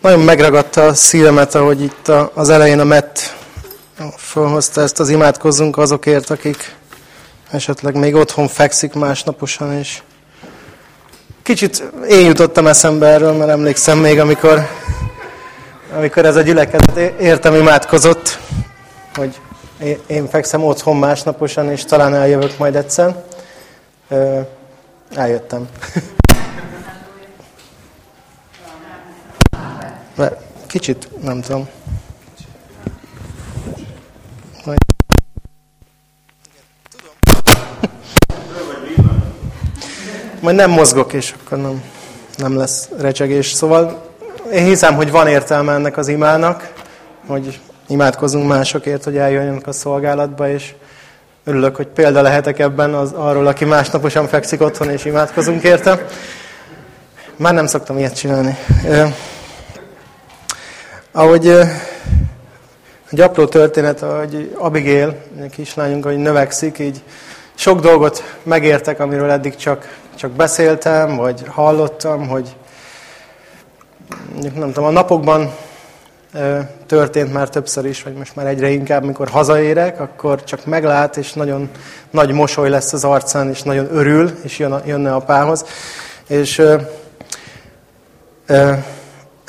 Nagyon megragadta a szívemet, ahogy itt az elején a Met felhozta ezt az imádkozzunk azokért, akik esetleg még otthon fekszik másnaposan, és kicsit én jutottam eszembe erről, mert emlékszem még, amikor, amikor ez a gyülekezet értem imádkozott, hogy én fekszem otthon másnaposan, és talán eljövök majd egyszer. Eljöttem. Kicsit, nem tudom. Majd... Majd nem mozgok, és akkor nem, nem lesz recsegés. Szóval én hiszem, hogy van értelme ennek az imának, hogy imádkozunk másokért, hogy eljöjjenek a szolgálatba, és örülök, hogy példa lehetek ebben az, arról, aki másnaposan fekszik otthon, és imádkozunk érte. Már nem szoktam ilyet csinálni. Ahogy egy apró történet, hogy Abigail, egy kislányunk, hogy növekszik, így sok dolgot megértek, amiről eddig csak, csak beszéltem, vagy hallottam, hogy nem tudom, a napokban történt már többször is, vagy most már egyre inkább, mikor hazaérek, akkor csak meglát, és nagyon nagy mosoly lesz az arcán, és nagyon örül, és jön a, jönne apához. És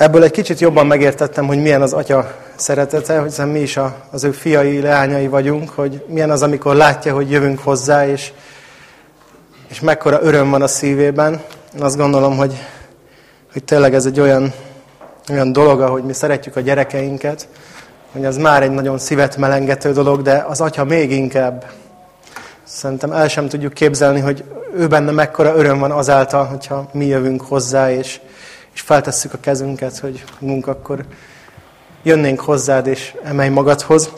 Ebből egy kicsit jobban megértettem, hogy milyen az atya szeretete, hogy mi is az ő fiai, leányai vagyunk, hogy milyen az, amikor látja, hogy jövünk hozzá, és, és mekkora öröm van a szívében. Én azt gondolom, hogy, hogy tényleg ez egy olyan, olyan dolog, ahogy mi szeretjük a gyerekeinket, hogy az már egy nagyon szívet melengető dolog, de az atya még inkább. Szerintem el sem tudjuk képzelni, hogy ő benne mekkora öröm van azáltal, hogyha mi jövünk hozzá, és, és feltesszük a kezünket, hogy munk akkor jönnénk hozzád, és emelj magadhoz.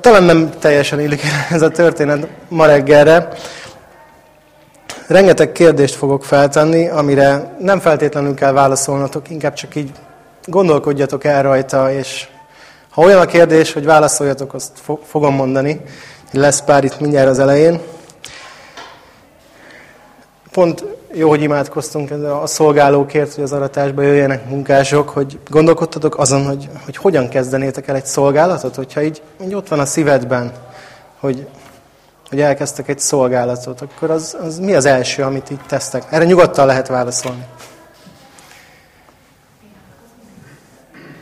Talán nem teljesen illik ez a történet ma reggelre. Rengeteg kérdést fogok feltenni, amire nem feltétlenül kell válaszolnatok, inkább csak így gondolkodjatok el rajta, és ha olyan a kérdés, hogy válaszoljatok, azt fogom mondani. Lesz pár itt mindjárt az elején. Pont jó, hogy imádkoztunk a szolgálókért, hogy az aratásba jöjjenek munkások, hogy gondolkodtatok azon, hogy, hogy hogyan kezdenétek el egy szolgálatot, hogyha így, így ott van a szívedben, hogy, hogy elkezdtek egy szolgálatot, akkor az, az mi az első, amit így tesztek? Erre nyugodtan lehet válaszolni.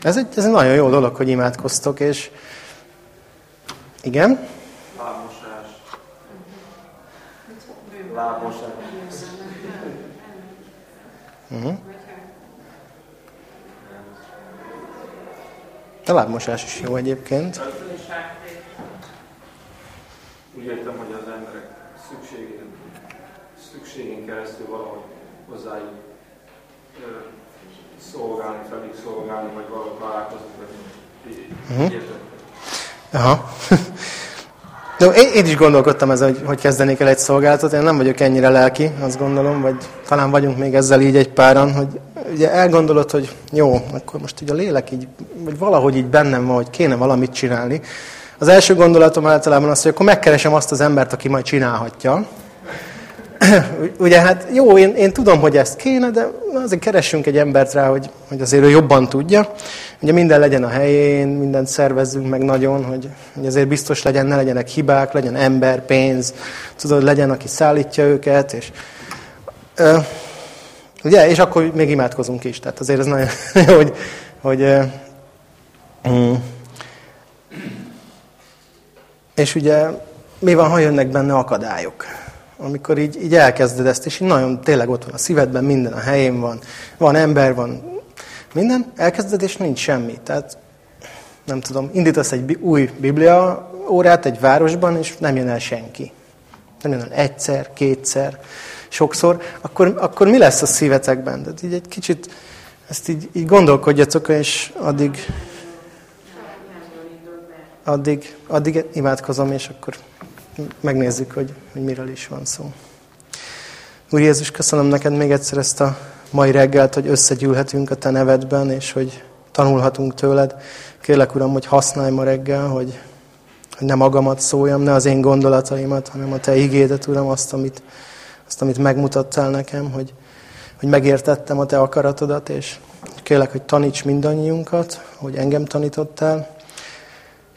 Ez egy, ez egy nagyon jó dolog, hogy imádkoztok, és igen? Lábmosás. Lábmosás. Uh-huh. A lábmosás is jó egyébként. Úgy értem, hogy az emberek szükségén, szükségén keresztül valahogy hozzájuk szolgálni, felé szolgálni, vagy valahogy találkozni, vagy uh-huh. Aha. De én, én is gondolkodtam ezen, hogy, hogy kezdenék el egy szolgálatot. Én nem vagyok ennyire lelki, azt gondolom, vagy talán vagyunk még ezzel így egy páran, hogy ugye elgondolod, hogy jó, akkor most ugye a lélek így, vagy valahogy így bennem van, hogy kéne valamit csinálni. Az első gondolatom általában az, hogy akkor megkeresem azt az embert, aki majd csinálhatja. Ugye hát jó, én, én tudom, hogy ezt kéne, de azért keressünk egy embert rá, hogy, hogy azért ő jobban tudja. Ugye minden legyen a helyén, mindent szervezzünk meg nagyon, hogy, hogy azért biztos legyen, ne legyenek hibák, legyen ember, pénz, tudod, legyen, aki szállítja őket, és ö, ugye, és akkor még imádkozunk is, tehát azért ez nagyon jó, hogy, hogy ö, mm. és ugye mi van, ha jönnek benne akadályok? Amikor így, így elkezded ezt, és így nagyon tényleg ott van a szívedben, minden a helyén van, van ember, van minden, elkezded, és nincs semmi. Tehát nem tudom, indítasz egy új biblia órát egy városban, és nem jön el senki. Nem jön el egyszer, kétszer, sokszor, akkor, akkor mi lesz a szívetekben? Tehát így egy kicsit ezt így, így gondolkodjatok, és addig, addig, addig imádkozom, és akkor megnézzük, hogy, hogy miről is van szó. Úr Jézus, köszönöm neked még egyszer ezt a mai reggelt, hogy összegyűlhetünk a Te nevedben, és hogy tanulhatunk tőled. Kérlek, Uram, hogy használj ma reggel, hogy, hogy ne magamat szóljam, ne az én gondolataimat, hanem a Te igédet, Uram, azt, amit, azt, amit megmutattál nekem, hogy, hogy megértettem a Te akaratodat, és kérlek, hogy taníts mindannyiunkat, hogy engem tanítottál,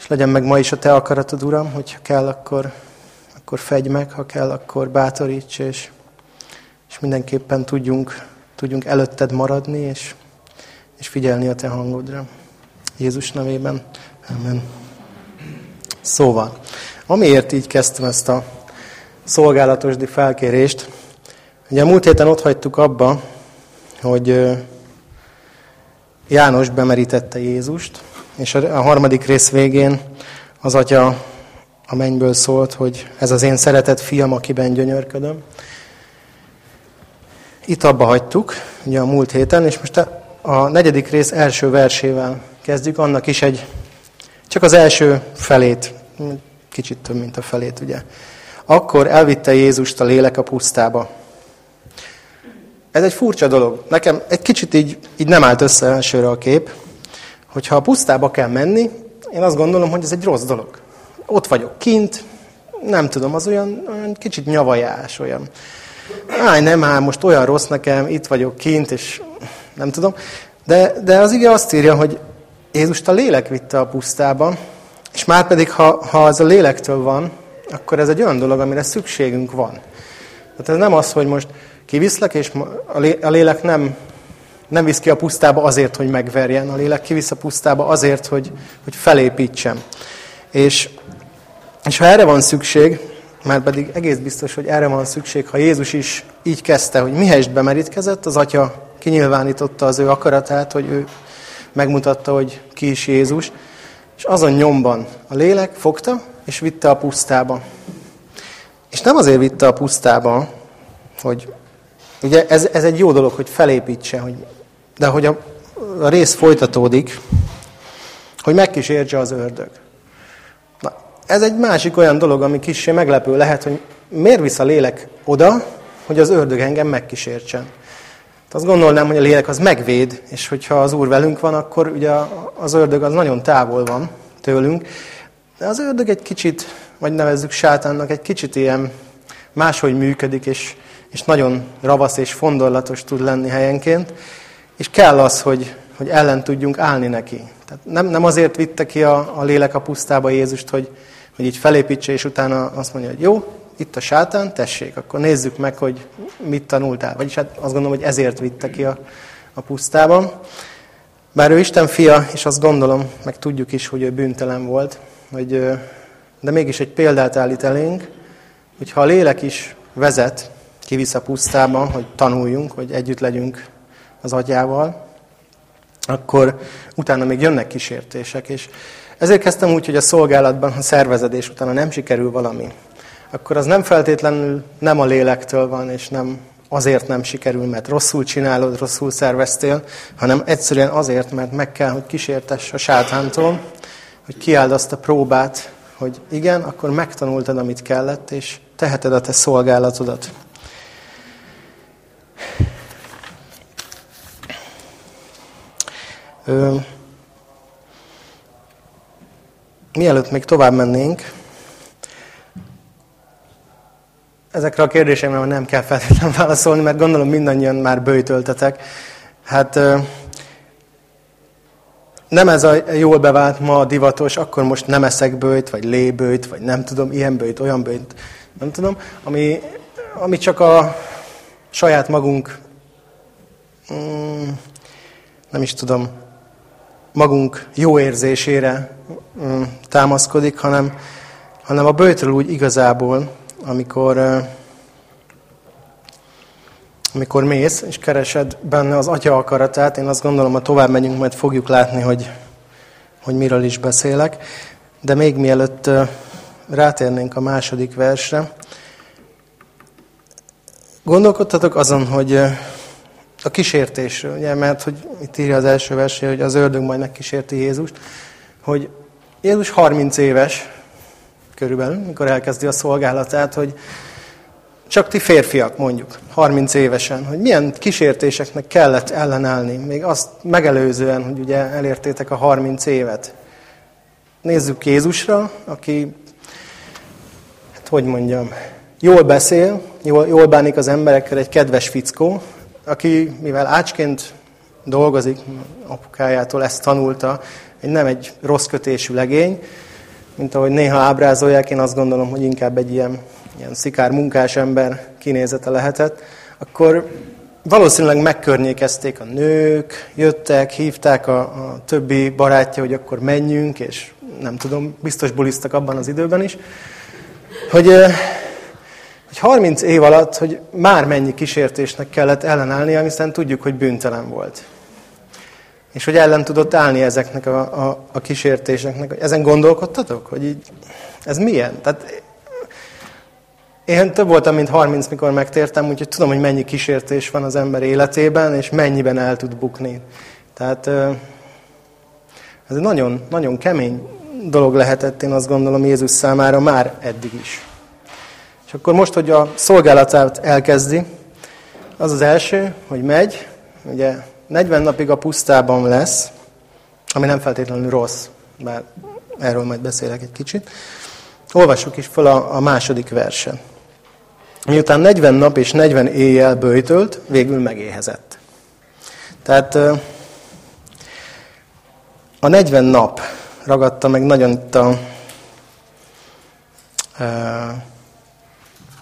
és legyen meg ma is a Te akaratod, Uram, hogyha kell, akkor, akkor fegy meg, ha kell, akkor bátoríts, és, és mindenképpen tudjunk, tudjunk előtted maradni, és, és figyelni a Te hangodra. Jézus nevében. Amen. Szóval, amiért így kezdtem ezt a szolgálatosdi felkérést, ugye a múlt héten ott hagytuk abba, hogy János bemerítette Jézust, és a harmadik rész végén az atya a mennyből szólt, hogy ez az én szeretett fiam, akiben gyönyörködöm. Itt abba hagytuk, ugye a múlt héten, és most a negyedik rész első versével kezdjük, annak is egy, csak az első felét, kicsit több, mint a felét, ugye. Akkor elvitte Jézust a lélek a pusztába. Ez egy furcsa dolog. Nekem egy kicsit így, így nem állt össze elsőre a kép, hogyha a pusztába kell menni, én azt gondolom, hogy ez egy rossz dolog. Ott vagyok kint, nem tudom, az olyan, olyan kicsit nyavajás, olyan. Áj, nem áll, most olyan rossz nekem, itt vagyok kint, és nem tudom. De, de az ige azt írja, hogy Jézust a lélek vitte a pusztába, és már pedig, ha, ha az a lélektől van, akkor ez egy olyan dolog, amire szükségünk van. Tehát ez nem az, hogy most kiviszlek, és a lélek nem, nem visz ki a pusztába azért, hogy megverjen. A lélek kivisz a pusztába azért, hogy, hogy felépítsem. És, és ha erre van szükség, már pedig egész biztos, hogy erre van szükség, ha Jézus is így kezdte, hogy mihelyest bemerítkezett, az atya kinyilvánította az ő akaratát, hogy ő megmutatta, hogy ki is Jézus, és azon nyomban a lélek fogta, és vitte a pusztába. És nem azért vitte a pusztába, hogy ugye ez, ez egy jó dolog, hogy felépítse, hogy, de hogy a, rész folytatódik, hogy megkísértse az ördög. Na, ez egy másik olyan dolog, ami kicsi meglepő lehet, hogy miért visz a lélek oda, hogy az ördög engem megkísértsen. azt gondolnám, hogy a lélek az megvéd, és hogyha az Úr velünk van, akkor ugye az ördög az nagyon távol van tőlünk. De az ördög egy kicsit, vagy nevezzük sátánnak, egy kicsit ilyen máshogy működik, és, és nagyon ravasz és fondorlatos tud lenni helyenként, és kell az, hogy, hogy ellen tudjunk állni neki. Tehát nem, nem azért vitte ki a, a lélek a pusztába Jézust, hogy, hogy így felépítse, és utána azt mondja, hogy jó, itt a sátán, tessék, akkor nézzük meg, hogy mit tanultál. Vagyis hát azt gondolom, hogy ezért vitte ki a, a pusztában. Bár ő Isten fia, és azt gondolom, meg tudjuk is, hogy ő bűntelen volt, hogy, de mégis egy példát állít elénk, hogy ha a lélek is vezet, kivisz a pusztába, hogy tanuljunk, hogy együtt legyünk az agyával, akkor utána még jönnek kísértések. És ezért kezdtem úgy, hogy a szolgálatban, ha szervezedés utána nem sikerül valami, akkor az nem feltétlenül nem a lélektől van, és nem azért nem sikerül, mert rosszul csinálod, rosszul szerveztél, hanem egyszerűen azért, mert meg kell, hogy kísértess a sátántól, hogy kiáld azt a próbát, hogy igen, akkor megtanultad, amit kellett, és teheted a te szolgálatodat. Ö, mielőtt még tovább mennénk, ezekre a kérdéseimre nem kell feltétlenül válaszolni, mert gondolom mindannyian már bőjtöltetek. Hát nem ez a jól bevált ma divatos, akkor most nem eszek bőjt, vagy lébőjt, vagy nem tudom, ilyen bőjt, olyan bőjt, nem tudom, ami, ami csak a saját magunk, mm, nem is tudom, magunk jó érzésére mm, támaszkodik, hanem, hanem a bőjtről úgy igazából, amikor, amikor mész, és keresed benne az atya akaratát, én azt gondolom, ha tovább megyünk, majd fogjuk látni, hogy, hogy miről is beszélek. De még mielőtt rátérnénk a második versre, gondolkodtatok azon, hogy a kísértésről, ugye, mert hogy itt írja az első versé, hogy az ördög majd megkísérti Jézust, hogy Jézus 30 éves, körülbelül, mikor elkezdi a szolgálatát, hogy csak ti férfiak, mondjuk, 30 évesen, hogy milyen kísértéseknek kellett ellenállni, még azt megelőzően, hogy ugye elértétek a 30 évet. Nézzük Jézusra, aki, hát hogy mondjam, jól beszél, jól, jól bánik az emberekkel, egy kedves fickó, aki, mivel ácsként dolgozik, apukájától ezt tanulta, egy nem egy rossz kötésű legény, mint ahogy néha ábrázolják, én azt gondolom, hogy inkább egy ilyen, ilyen szikár munkás ember kinézete lehetett, akkor valószínűleg megkörnyékezték a nők, jöttek, hívták a, a többi barátja, hogy akkor menjünk, és nem tudom, biztos bulisztak abban az időben is, hogy, hogy 30 év alatt, hogy már mennyi kísértésnek kellett ellenállnia, hiszen tudjuk, hogy bűntelen volt. És hogy ellen tudott állni ezeknek a, a, a kísértéseknek. Ezen gondolkodtatok, hogy így, ez milyen? Tehát én több voltam, mint 30, mikor megtértem, úgyhogy tudom, hogy mennyi kísértés van az ember életében, és mennyiben el tud bukni. Tehát ez egy nagyon, nagyon kemény dolog lehetett, én azt gondolom Jézus számára már eddig is. És akkor most, hogy a szolgálatát elkezdi, az az első, hogy megy, ugye 40 napig a pusztában lesz, ami nem feltétlenül rossz, bár erről majd beszélek egy kicsit. Olvassuk is fel a, a második versen. Miután 40 nap és 40 éjjel bőjtölt, végül megéhezett. Tehát a 40 nap ragadta meg nagyon itt a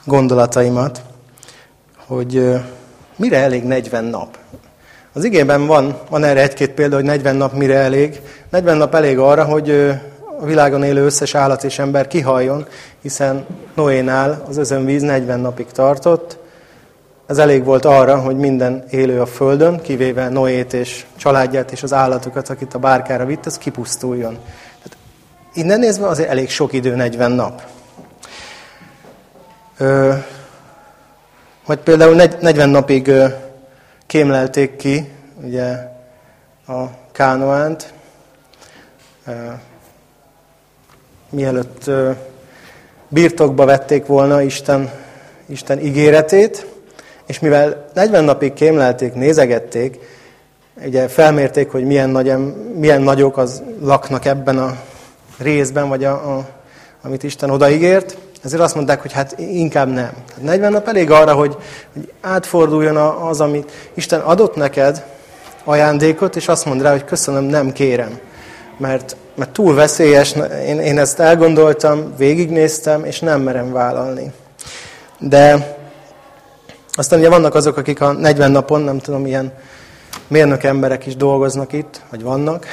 gondolataimat, hogy mire elég 40 nap. Az igében van, van erre egy-két példa, hogy 40 nap mire elég. 40 nap elég arra, hogy a világon élő összes állat és ember kihaljon, hiszen Noénál az özönvíz 40 napig tartott. Ez elég volt arra, hogy minden élő a földön, kivéve Noét és családját és az állatokat, akit a bárkára vitt, ez kipusztuljon. Tehát innen nézve azért elég sok idő, 40 nap. Vagy például 40 napig kémlelték ki ugye, a Kánoánt, mielőtt birtokba vették volna Isten, Isten ígéretét, és mivel 40 napig kémlelték, nézegették, ugye felmérték, hogy milyen, nagy, milyen nagyok az laknak ebben a részben, vagy a, a, amit Isten odaígért, ezért azt mondták, hogy hát inkább nem. 40 nap elég arra, hogy, hogy átforduljon az, amit Isten adott neked, ajándékot, és azt mond rá, hogy köszönöm, nem kérem. Mert, mert túl veszélyes, én, én ezt elgondoltam, végignéztem, és nem merem vállalni. De aztán ugye vannak azok, akik a 40 napon, nem tudom, ilyen mérnök emberek is dolgoznak itt, vagy vannak.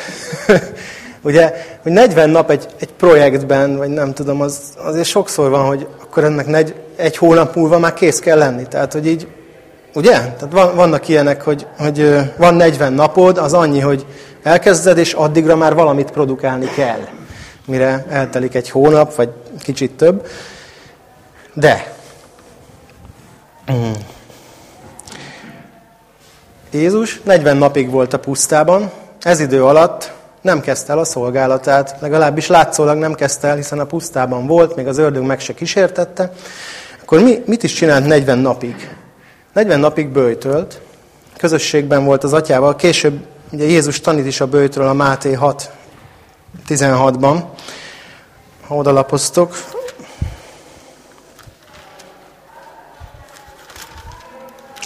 ugye, hogy 40 nap egy, egy projektben, vagy nem tudom, az, azért sokszor van, hogy akkor ennek negy, egy hónap múlva már kész kell lenni. Tehát, hogy így, ugye? Tehát van, vannak ilyenek, hogy, hogy van 40 napod, az annyi, hogy elkezded, és addigra már valamit produkálni kell. Mire eltelik egy hónap, vagy kicsit több. De Jézus 40 napig volt a pusztában, ez idő alatt nem kezdte el a szolgálatát, legalábbis látszólag nem kezdte el, hiszen a pusztában volt, még az ördög meg se kísértette. Akkor mi, mit is csinált 40 napig? 40 napig bőjtölt, közösségben volt az atyával, később ugye Jézus tanít is a bőjtről a Máté 6, 16-ban, ha odalapoztok.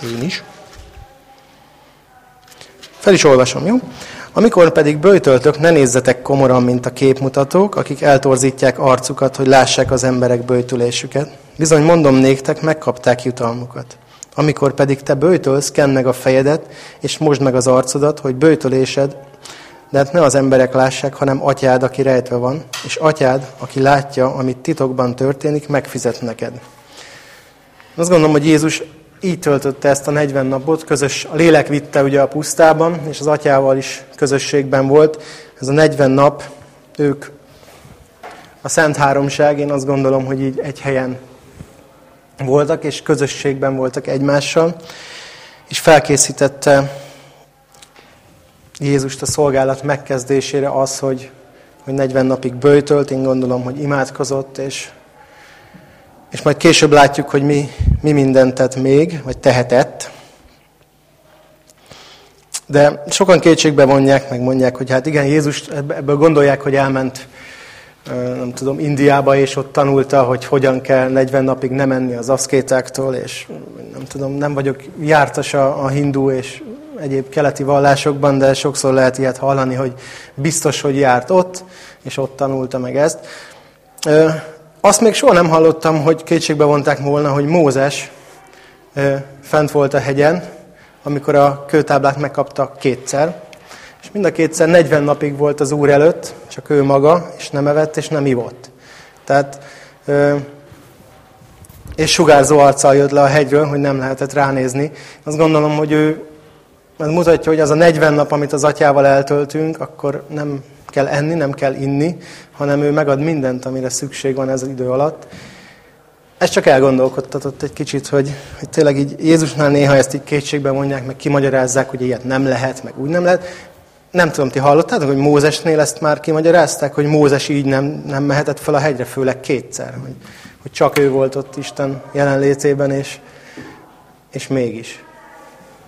Én is. Fel is olvasom, jó? Amikor pedig bőjtöltök, ne nézzetek komoran, mint a képmutatók, akik eltorzítják arcukat, hogy lássák az emberek bőjtülésüket. Bizony mondom néktek, megkapták jutalmukat. Amikor pedig te bőjtölsz, kenn meg a fejedet, és mosd meg az arcodat, hogy bőjtölésed, de hát ne az emberek lássák, hanem atyád, aki rejtve van, és atyád, aki látja, amit titokban történik, megfizet neked. Azt gondolom, hogy Jézus így töltötte ezt a 40 napot, közös, a lélek vitte ugye a pusztában, és az atyával is közösségben volt. Ez a 40 nap, ők a Szent Háromság, én azt gondolom, hogy így egy helyen voltak, és közösségben voltak egymással, és felkészítette Jézust a szolgálat megkezdésére az, hogy, hogy 40 napig bőjtölt, én gondolom, hogy imádkozott, és és majd később látjuk, hogy mi, mi mindent tett még, vagy tehetett. De sokan kétségbe vonják, meg mondják, hogy hát igen, Jézus ebből gondolják, hogy elment nem tudom, Indiába, és ott tanulta, hogy hogyan kell 40 napig nem menni az aszkétáktól, és nem tudom, nem vagyok jártas a, a hindu és egyéb keleti vallásokban, de sokszor lehet ilyet hallani, hogy biztos, hogy járt ott, és ott tanulta meg ezt. Azt még soha nem hallottam, hogy kétségbe vonták volna, hogy Mózes fent volt a hegyen, amikor a kőtáblát megkapta kétszer, és mind a kétszer 40 napig volt az Úr előtt, csak ő maga, és nem evett, és nem ivott. Tehát, és sugárzó arccal jött le a hegyről, hogy nem lehetett ránézni. Azt gondolom, hogy ő ez mutatja, hogy az a 40 nap, amit az atyával eltöltünk, akkor nem kell enni, nem kell inni, hanem ő megad mindent, amire szükség van ez az idő alatt. Ez csak elgondolkodtatott egy kicsit, hogy, hogy tényleg így Jézusnál néha ezt így kétségbe mondják, meg kimagyarázzák, hogy ilyet nem lehet, meg úgy nem lehet. Nem tudom, ti hallottátok, hogy Mózesnél ezt már kimagyarázták, hogy Mózes így nem, nem mehetett fel a hegyre, főleg kétszer. Hogy, hogy csak ő volt ott Isten jelenlétében, és, és mégis.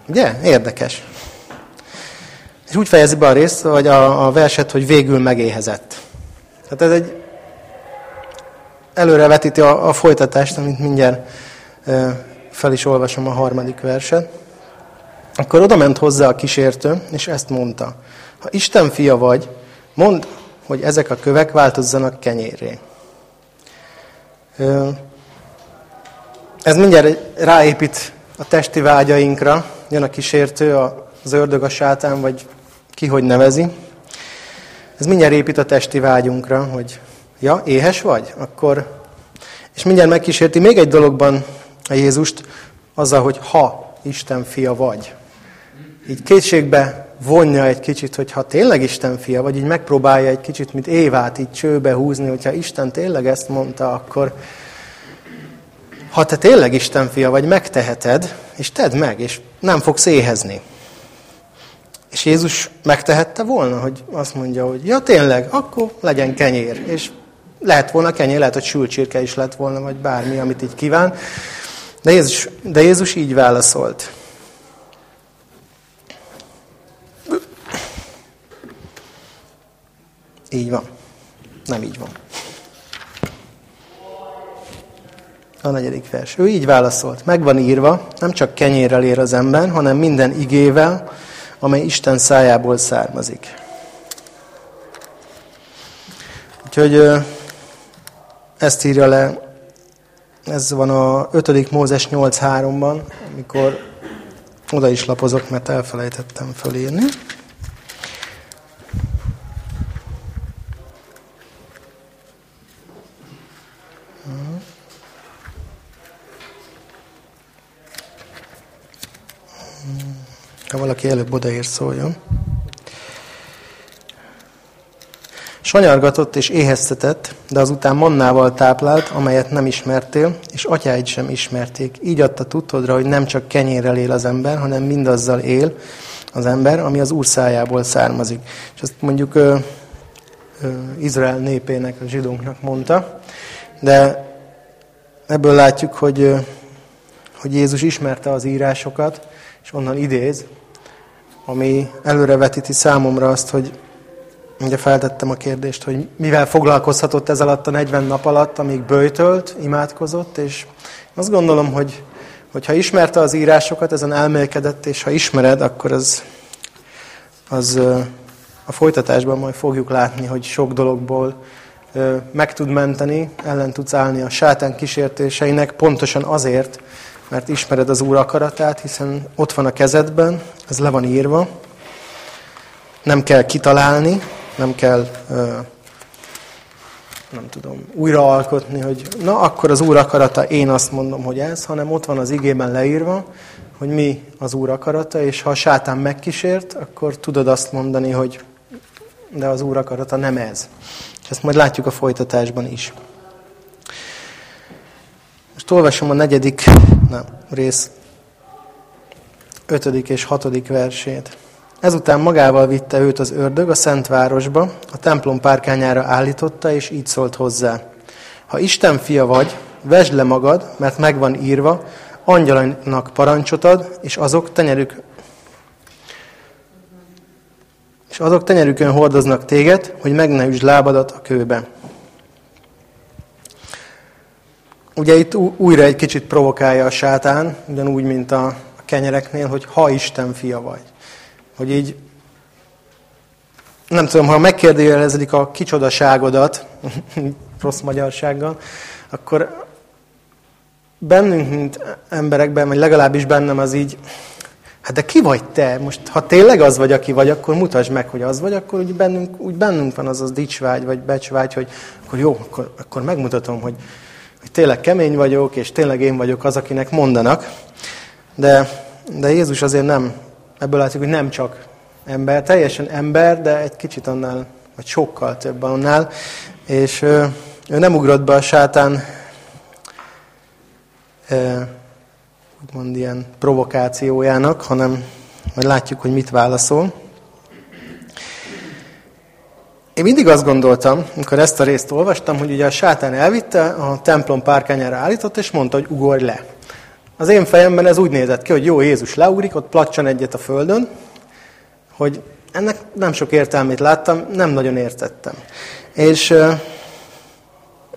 Ugye? Érdekes. És úgy fejezi be a részt, vagy a, a verset, hogy végül megéhezett. Tehát ez egy előrevetíti a, a folytatást, amit mindjárt fel is olvasom a harmadik verset. Akkor oda ment hozzá a kísértő, és ezt mondta. Ha Isten fia vagy, mondd, hogy ezek a kövek változzanak kenyérré. Ez mindjárt ráépít a testi vágyainkra, jön a kísértő, az ördög, a sátán, vagy ki hogy nevezi. Ez mindjárt épít a testi vágyunkra, hogy ja, éhes vagy? Akkor... És mindjárt megkísérti még egy dologban a Jézust, azzal, hogy ha Isten fia vagy. Így kétségbe vonja egy kicsit, hogy ha tényleg Isten fia vagy, így megpróbálja egy kicsit, mint Évát így csőbe húzni, hogyha Isten tényleg ezt mondta, akkor ha te tényleg Isten fia vagy, megteheted, és tedd meg, és nem fogsz éhezni. És Jézus megtehette volna, hogy azt mondja, hogy ja tényleg, akkor legyen kenyér. És lehet volna kenyér, lehet, hogy sülcsirke is lett volna, vagy bármi, amit így kíván. De Jézus, de Jézus így válaszolt. Így van. Nem így van. A negyedik vers. Ő így válaszolt. Meg van írva, nem csak kenyérrel ér az ember, hanem minden igével, amely Isten szájából származik. Úgyhogy ezt írja le, ez van a 5. Mózes 8.3-ban, amikor oda is lapozok, mert elfelejtettem fölírni. Ha valaki előbb odaér, szóljon. Sanyargatott és éheztetett, de azután mannával táplált, amelyet nem ismertél, és atyáid sem ismerték. Így adta tudtodra, hogy nem csak kenyérrel él az ember, hanem mindazzal él az ember, ami az úr szájából származik. És ezt mondjuk ö, ö, Izrael népének, a zsidónknak mondta, de ebből látjuk, hogy, ö, hogy Jézus ismerte az írásokat, és onnan idéz, ami előrevetíti számomra azt, hogy ugye feltettem a kérdést, hogy mivel foglalkozhatott ez alatt a 40 nap alatt, amíg bőjtölt, imádkozott, és azt gondolom, hogy, hogy ha ismerte az írásokat, ezen elmélkedett, és ha ismered, akkor az, az a folytatásban majd fogjuk látni, hogy sok dologból meg tud menteni, ellen tudsz állni a sátán kísértéseinek, pontosan azért, mert ismered az Úr akaratát, hiszen ott van a kezedben, ez le van írva. Nem kell kitalálni, nem kell, nem tudom, újraalkotni, hogy na, akkor az Úr akarata, én azt mondom, hogy ez, hanem ott van az igében leírva, hogy mi az Úr akarata, és ha a sátán megkísért, akkor tudod azt mondani, hogy de az Úr akarata nem ez. Ezt majd látjuk a folytatásban is. Most olvasom a negyedik nem, rész ötödik és hatodik versét. Ezután magával vitte őt az ördög a Szentvárosba, a templom párkányára állította, és így szólt hozzá. Ha Isten fia vagy, vesd le magad, mert megvan írva, angyalainak parancsot ad, és azok tenyerük és azok tenyerükön hordoznak téged, hogy meg ne üsd lábadat a kőbe. Ugye itt újra egy kicsit provokálja a sátán, ugyanúgy, mint a kenyereknél, hogy ha Isten fia vagy. Hogy így, nem tudom, ha megkérdőjelezik a kicsodaságodat, rossz magyarsággal, akkor bennünk, mint emberekben, vagy legalábbis bennem az így, hát de ki vagy te? Most, ha tényleg az vagy, aki vagy, akkor mutasd meg, hogy az vagy, akkor úgy bennünk, úgy bennünk van az az dicsvágy, vagy becsvágy, hogy akkor jó, akkor, akkor megmutatom, hogy, hogy tényleg kemény vagyok, és tényleg én vagyok az, akinek mondanak. De, de Jézus azért nem, ebből látjuk, hogy nem csak ember, teljesen ember, de egy kicsit annál, vagy sokkal több annál, és ő, ő nem ugrott be a sátán úgymond ilyen provokációjának, hanem majd látjuk, hogy mit válaszol. Én mindig azt gondoltam, amikor ezt a részt olvastam, hogy ugye a sátán elvitte, a templom párkányára állított, és mondta, hogy ugorj le. Az én fejemben ez úgy nézett ki, hogy jó, Jézus leugrik, ott placsan egyet a földön, hogy ennek nem sok értelmét láttam, nem nagyon értettem. És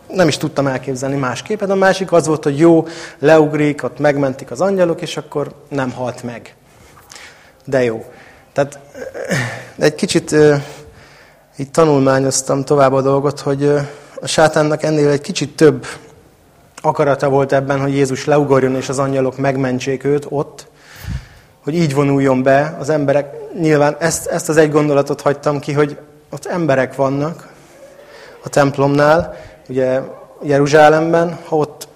nem is tudtam elképzelni más képet. A másik az volt, hogy jó, leugrik, ott megmentik az angyalok, és akkor nem halt meg. De jó. Tehát egy kicsit így tanulmányoztam tovább a dolgot, hogy a sátánnak ennél egy kicsit több akarata volt ebben, hogy Jézus leugorjon, és az angyalok megmentsék őt ott, hogy így vonuljon be az emberek. Nyilván ezt, ezt az egy gondolatot hagytam ki, hogy ott emberek vannak a templomnál, ugye Jeruzsálemben, ha ott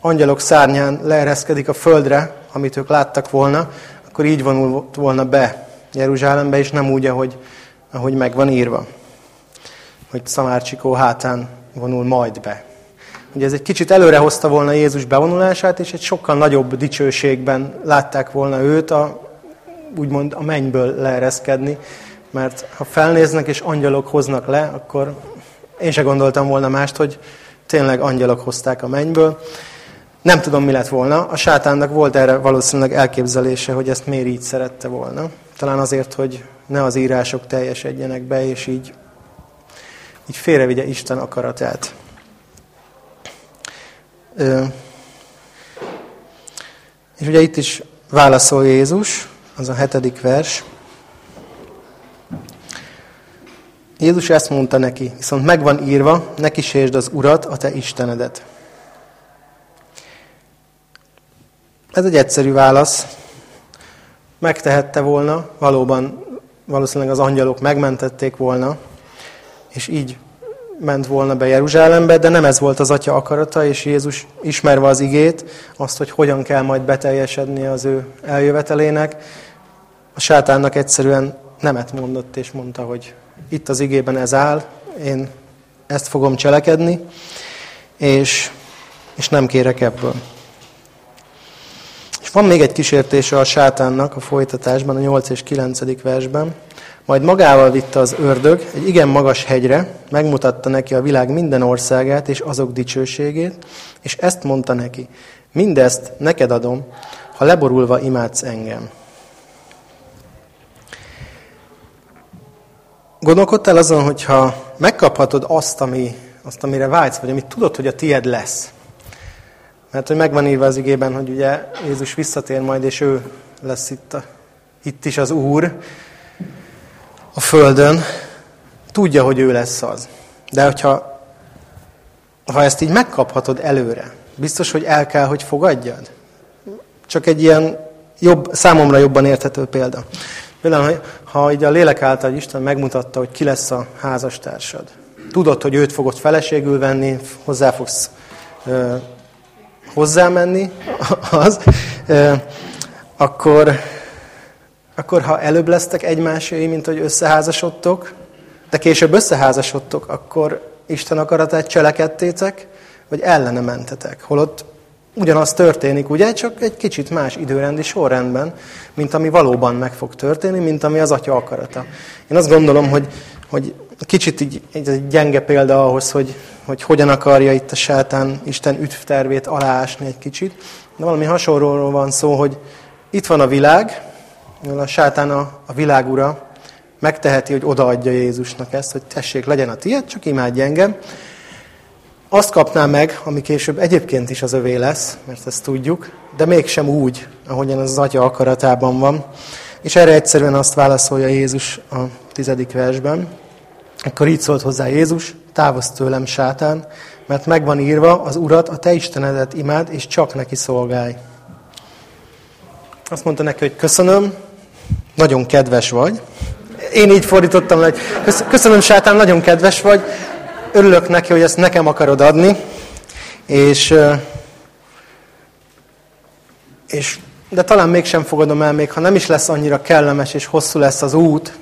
angyalok szárnyán leereszkedik a földre, amit ők láttak volna, akkor így vonult volna be Jeruzsálembe, és nem úgy, ahogy, ahogy meg van írva. Hogy Szamárcsikó hátán vonul majd be. Ugye ez egy kicsit előre hozta volna Jézus bevonulását, és egy sokkal nagyobb dicsőségben látták volna őt, a, úgymond a mennyből leereszkedni, mert ha felnéznek és angyalok hoznak le, akkor én se gondoltam volna mást, hogy tényleg angyalok hozták a mennyből. Nem tudom, mi lett volna. A sátánnak volt erre valószínűleg elképzelése, hogy ezt miért így szerette volna. Talán azért, hogy ne az írások teljesedjenek be, és így, így félrevigye Isten akaratát. Ö, és ugye itt is válaszol Jézus, az a hetedik vers. Jézus ezt mondta neki, viszont megvan írva, ne kísérd az Urat, a te Istenedet. Ez egy egyszerű válasz. Megtehette volna, valóban valószínűleg az angyalok megmentették volna, és így ment volna be Jeruzsálembe, de nem ez volt az atya akarata, és Jézus ismerve az igét, azt, hogy hogyan kell majd beteljesednie az ő eljövetelének, a sátánnak egyszerűen nemet mondott, és mondta, hogy itt az igében ez áll, én ezt fogom cselekedni, és, és nem kérek ebből. Van még egy kísértése a sátánnak a folytatásban, a 8 és 9. versben. Majd magával vitte az ördög egy igen magas hegyre, megmutatta neki a világ minden országát és azok dicsőségét, és ezt mondta neki, mindezt neked adom, ha leborulva imádsz engem. Gondolkodtál azon, hogyha megkaphatod azt, ami, azt, amire vágysz, vagy amit tudod, hogy a tied lesz. Mert hogy megvan írva az igében, hogy ugye Jézus visszatér majd, és ő lesz itt, a, itt is az Úr a Földön. Tudja, hogy ő lesz az. De hogyha ha ezt így megkaphatod előre, biztos, hogy el kell, hogy fogadjad. Csak egy ilyen jobb, számomra jobban érthető példa. Például, ha így a lélek által Isten megmutatta, hogy ki lesz a házastársad. Tudod, hogy őt fogod feleségül venni, hozzá fogsz hozzámenni, az, akkor, akkor ha előbb lesztek egymásé, mint hogy összeházasodtok, de később összeházasodtok, akkor Isten akaratát cselekedtétek, vagy ellene mentetek. Holott ugyanaz történik, ugye, csak egy kicsit más időrendi sorrendben, mint ami valóban meg fog történni, mint ami az Atya akarata. Én azt gondolom, hogy, hogy kicsit így, ez egy gyenge példa ahhoz, hogy, hogy hogyan akarja itt a sátán Isten üdvtervét aláásni egy kicsit. De valami hasonlóról van szó, hogy itt van a világ, a sátán a, a világ ura, megteheti, hogy odaadja Jézusnak ezt, hogy tessék, legyen a tiéd, csak imádj engem. azt kapná meg, ami később egyébként is az övé lesz, mert ezt tudjuk, de mégsem úgy, ahogyan az atya akaratában van. És erre egyszerűen azt válaszolja Jézus a tizedik versben. Akkor így szólt hozzá Jézus, távozz tőlem, sátán, mert megvan írva, az Urat, a te Istenedet imád, és csak neki szolgálj. Azt mondta neki, hogy köszönöm, nagyon kedves vagy. Én így fordítottam le, hogy köszönöm, sátán, nagyon kedves vagy, örülök neki, hogy ezt nekem akarod adni, és, és de talán mégsem fogadom el, még ha nem is lesz annyira kellemes és hosszú lesz az út,